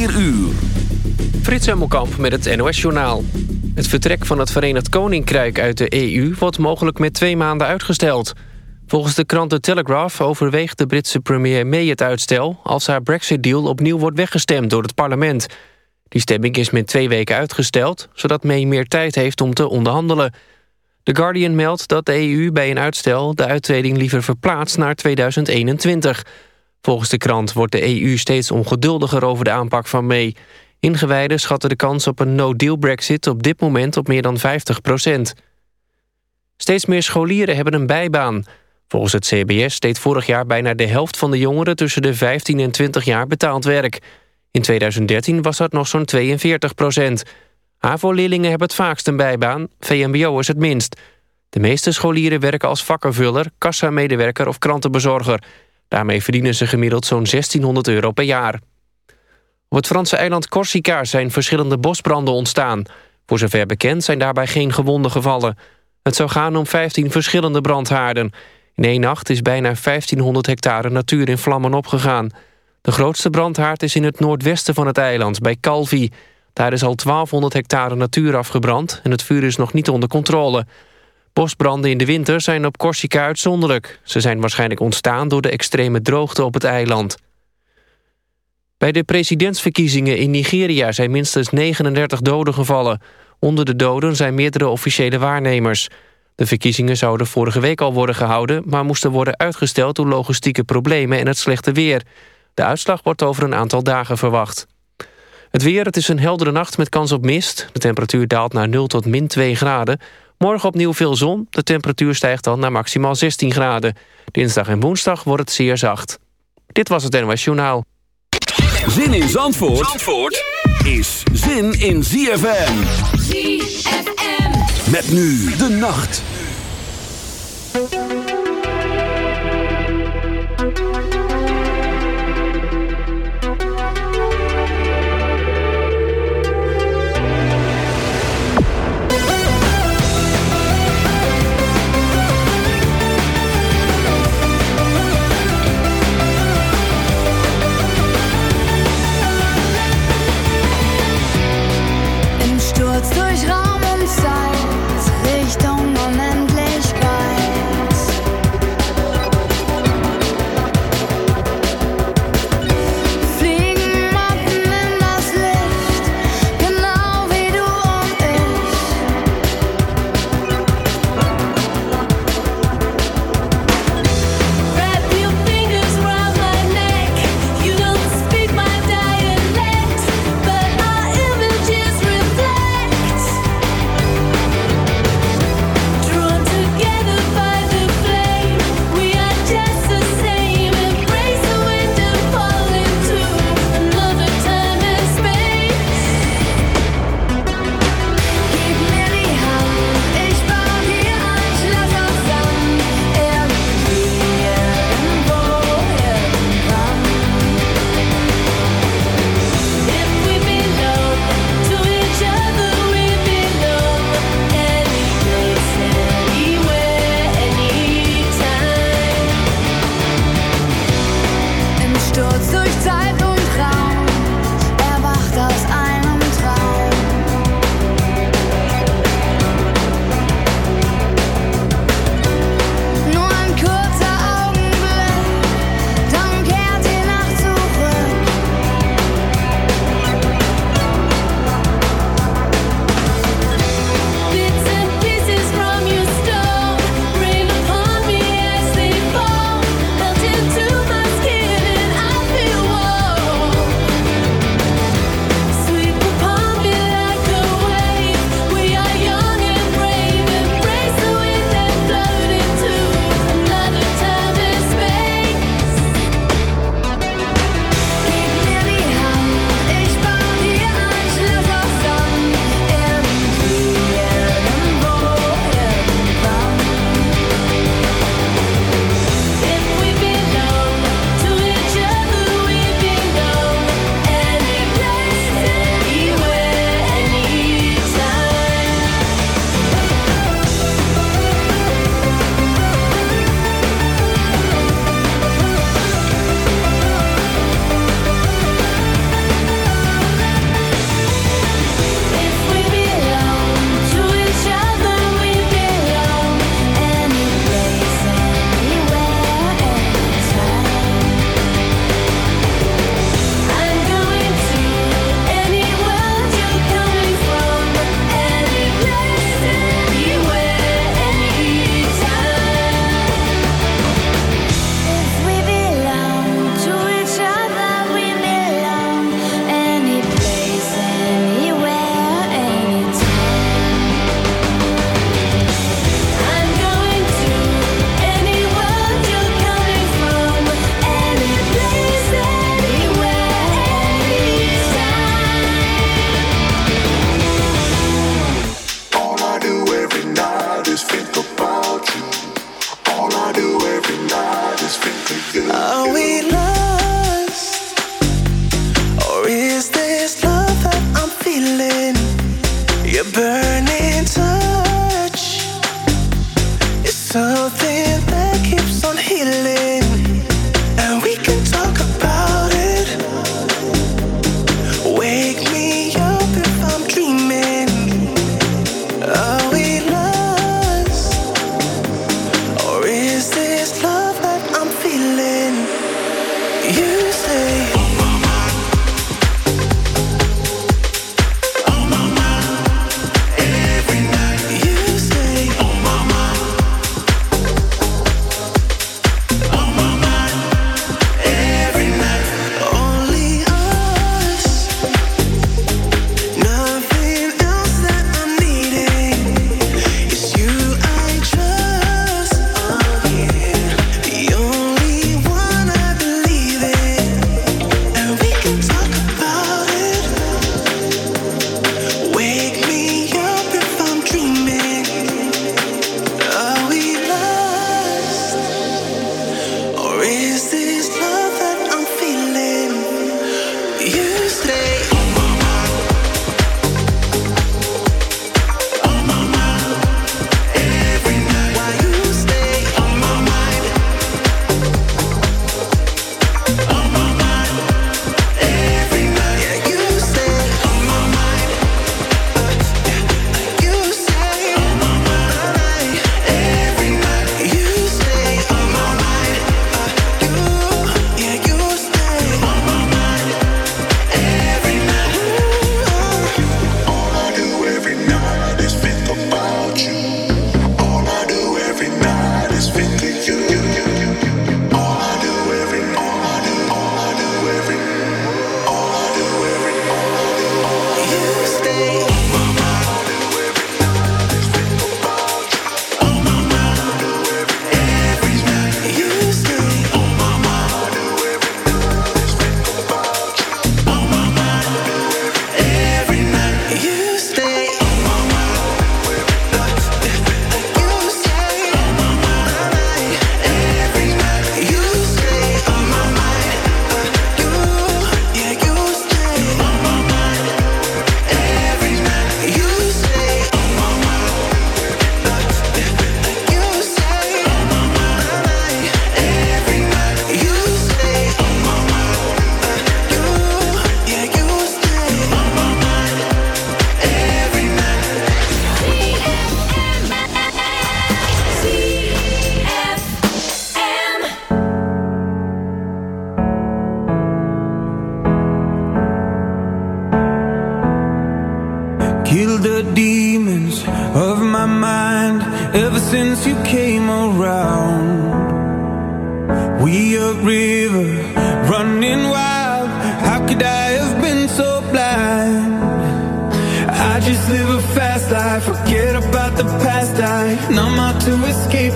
4 uur. Frits Hemmelkamp met het NOS-journaal. Het vertrek van het Verenigd Koninkrijk uit de EU... wordt mogelijk met twee maanden uitgesteld. Volgens de krant The Telegraph overweegt de Britse premier May het uitstel... als haar Brexit-deal opnieuw wordt weggestemd door het parlement. Die stemming is met twee weken uitgesteld... zodat May meer tijd heeft om te onderhandelen. The Guardian meldt dat de EU bij een uitstel... de uittreding liever verplaatst naar 2021... Volgens de krant wordt de EU steeds ongeduldiger over de aanpak van May. Ingewijden schatten de kans op een no-deal brexit op dit moment op meer dan 50 procent. Steeds meer scholieren hebben een bijbaan. Volgens het CBS deed vorig jaar bijna de helft van de jongeren... tussen de 15 en 20 jaar betaald werk. In 2013 was dat nog zo'n 42 procent. HAVO-leerlingen hebben het vaakst een bijbaan, VMBO is het minst. De meeste scholieren werken als vakkenvuller, kassamedewerker of krantenbezorger... Daarmee verdienen ze gemiddeld zo'n 1600 euro per jaar. Op het Franse eiland Corsica zijn verschillende bosbranden ontstaan. Voor zover bekend zijn daarbij geen gewonden gevallen. Het zou gaan om 15 verschillende brandhaarden. In één nacht is bijna 1500 hectare natuur in vlammen opgegaan. De grootste brandhaard is in het noordwesten van het eiland, bij Calvi. Daar is al 1200 hectare natuur afgebrand... en het vuur is nog niet onder controle. Bosbranden in de winter zijn op Corsica uitzonderlijk. Ze zijn waarschijnlijk ontstaan door de extreme droogte op het eiland. Bij de presidentsverkiezingen in Nigeria zijn minstens 39 doden gevallen. Onder de doden zijn meerdere officiële waarnemers. De verkiezingen zouden vorige week al worden gehouden... maar moesten worden uitgesteld door logistieke problemen en het slechte weer. De uitslag wordt over een aantal dagen verwacht. Het weer, het is een heldere nacht met kans op mist. De temperatuur daalt naar 0 tot min 2 graden. Morgen opnieuw veel zon. De temperatuur stijgt dan naar maximaal 16 graden. Dinsdag en woensdag wordt het zeer zacht. Dit was het NOS Journaal. Zin in Zandvoort, Zandvoort is zin in ZFM. ZFM. Met nu de nacht.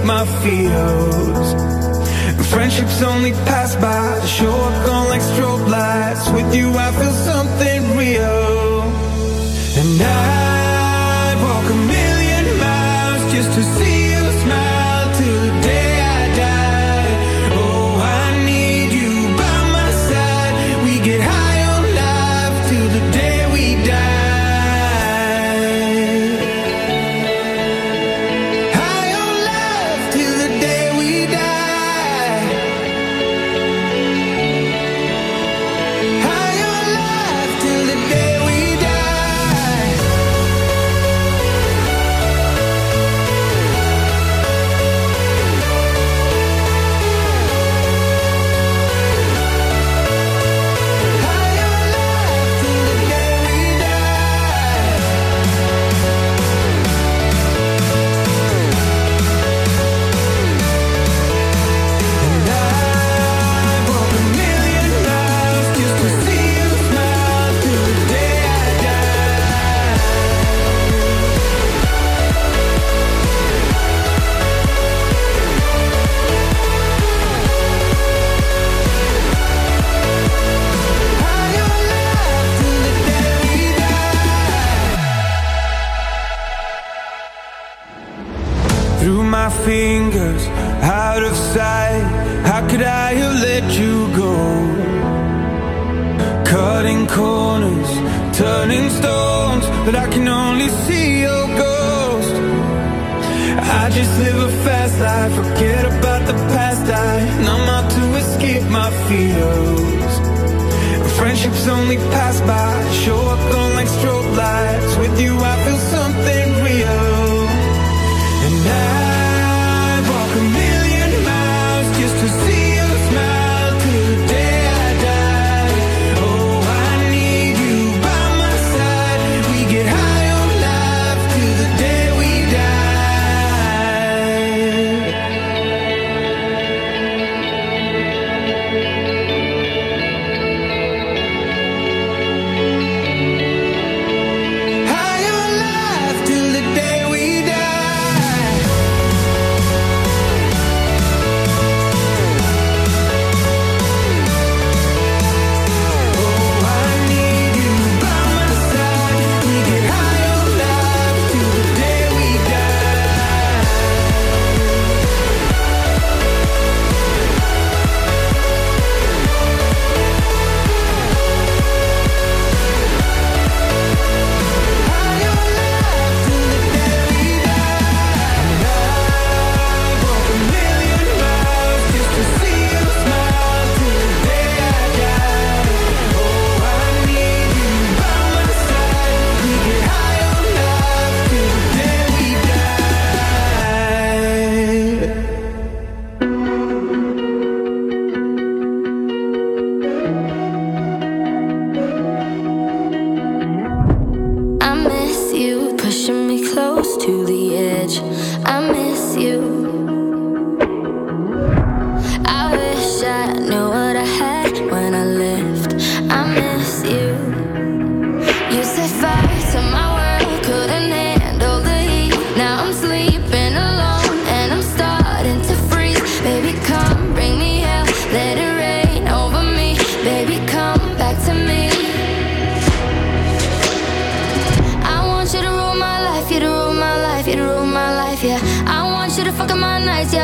my fears. And friendships only pass by, to show up gone like strobe lights. With you, I feel something real. And I. my fingers out of sight. How could I have let you go? Cutting corners, turning stones But I can only see your ghost. I just live a fast life, forget about the past. I numb out to escape my fears. Friendships only pass by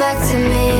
back to me.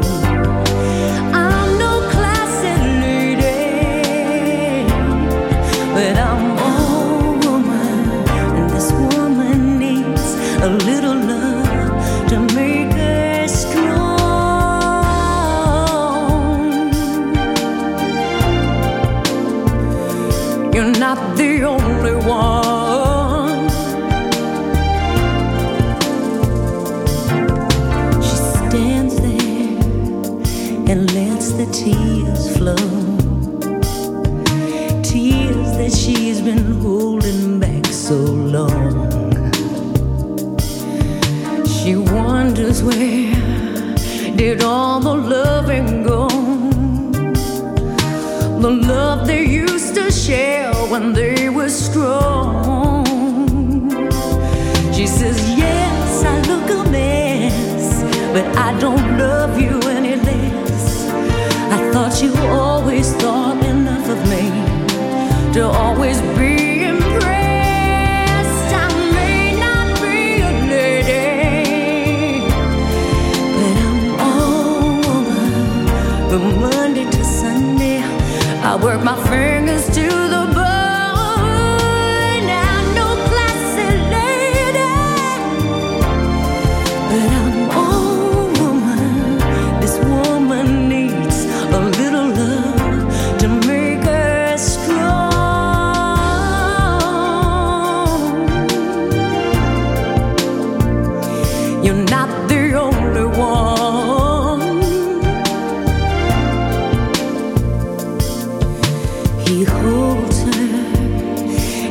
He holds her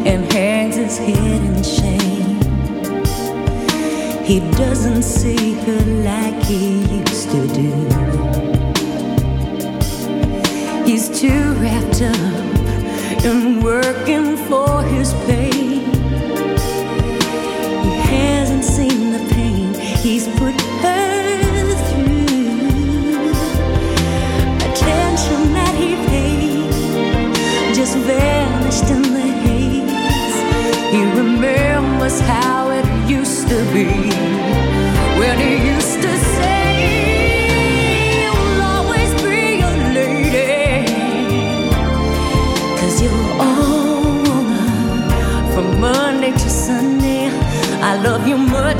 and hangs his head in shame. He doesn't see her like he used to do. He's too wrapped up in working for his pay. how it used to be when he used to say. You'll always be you're woman from Monday to Sunday. I love you much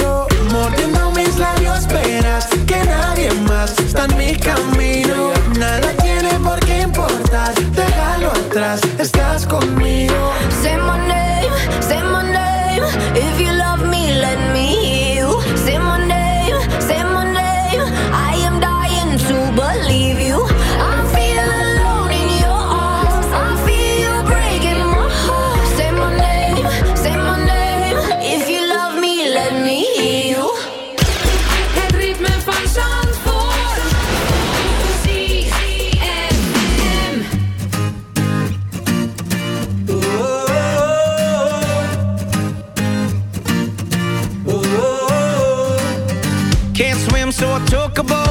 están mis caminos unbreakable.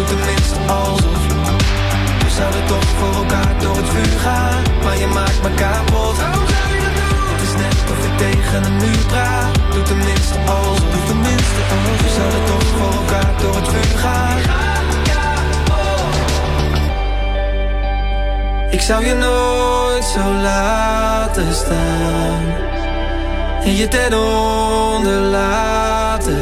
Doe tenminste alsof We zouden toch voor elkaar door het vuur gaan Maar je maakt me kapot. Waarom zou je dat doen? Het is net of ik tegen een muur praat. Doe tenminste alsof Doe tenminste alsof. We zouden toch voor elkaar door het vuur gaan. Ik zou je nooit zo laten staan. En je ten onder laten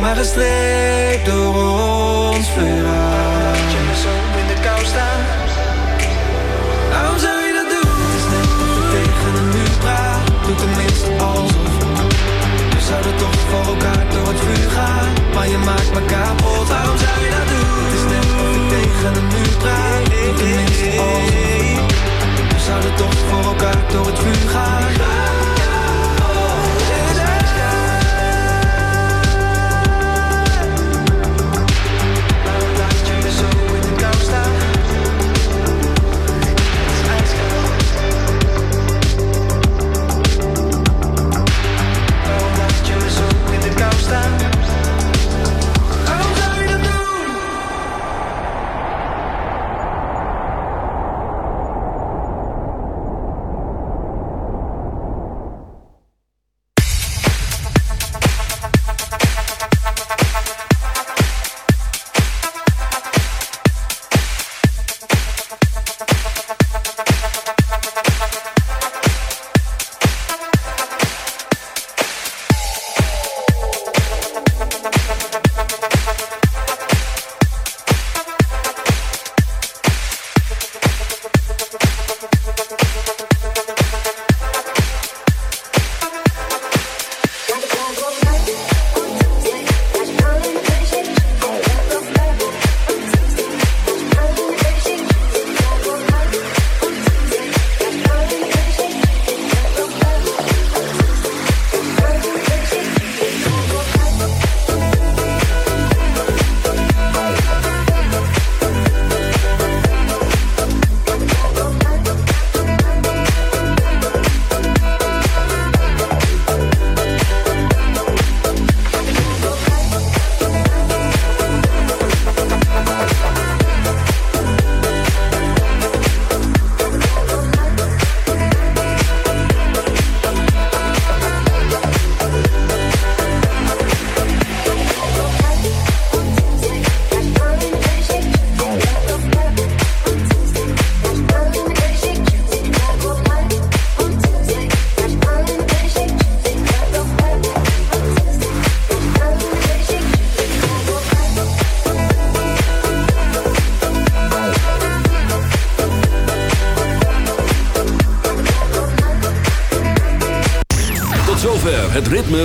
maar gestreept door ons verhaal. Laat je me zo in de kou staan. Waarom zou je dat doen? Het is net of ik tegen een muur praat. Doe tenminste alsof. We zouden toch voor elkaar door het vuur gaan. Maar je maakt me kapot. Waarom zou je dat doen? Het is net of ik tegen een muur praat. Doe tenminste alsof. We zouden toch voor elkaar door het vuur gaan.